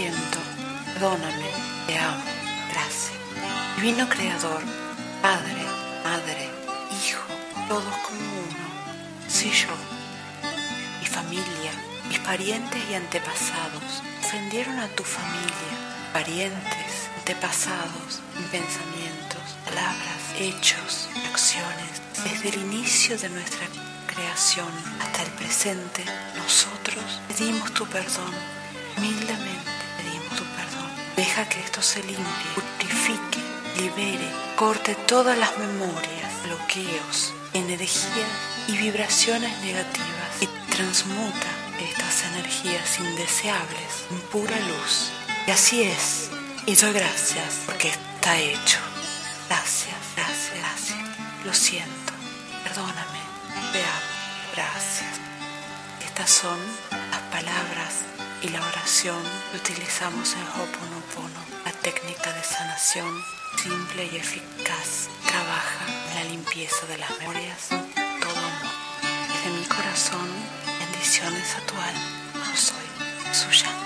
siento, perdóname, te amo, gracias. Divino Creador, Padre, Madre, Hijo, todos como uno, si yo, mi familia, mis parientes y antepasados ofendieron a tu familia, parientes, antepasados, en pensamientos, palabras, hechos, acciones, desde el inicio de nuestra creación hasta el presente, nosotros pedimos tu perdón, humildemente. Que esto se limpie, purifique, libere, corte todas las memorias, bloqueos, energías y vibraciones negativas y transmuta estas energías indeseables en pura luz. Y así es. Y doy gracias porque está hecho. Gracias, gracias, gracias. Lo siento. Perdóname. Te amo. Gracias. Estas son las palabras y la oración utilizamos en Ho'oponopono, la técnica de sanación simple y eficaz. Trabaja en la limpieza de las memorias todo amor. Desde mi corazón, bendiciones a tu alma. Soy suya.